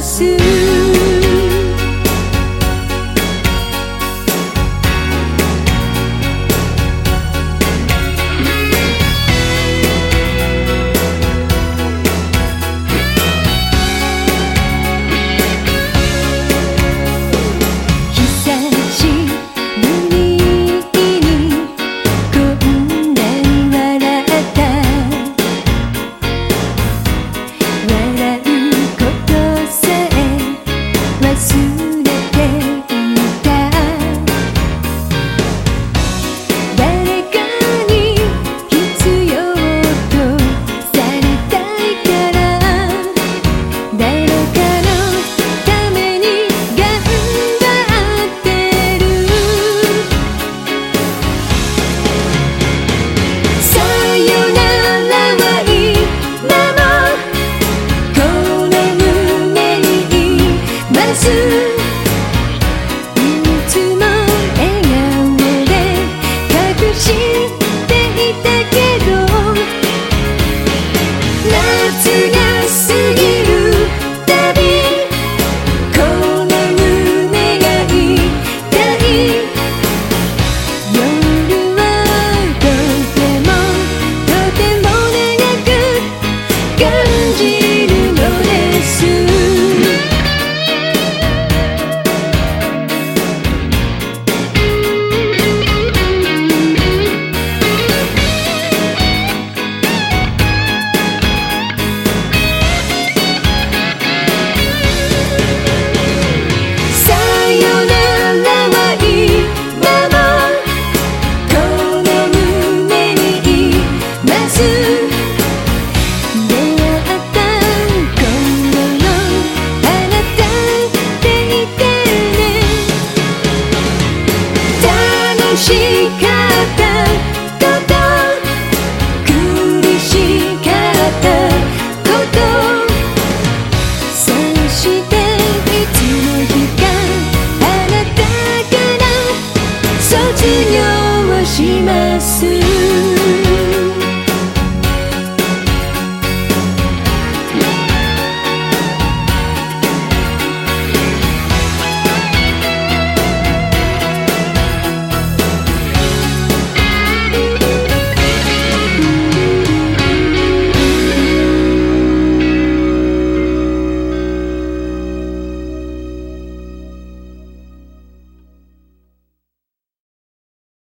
pursue 心。しかった。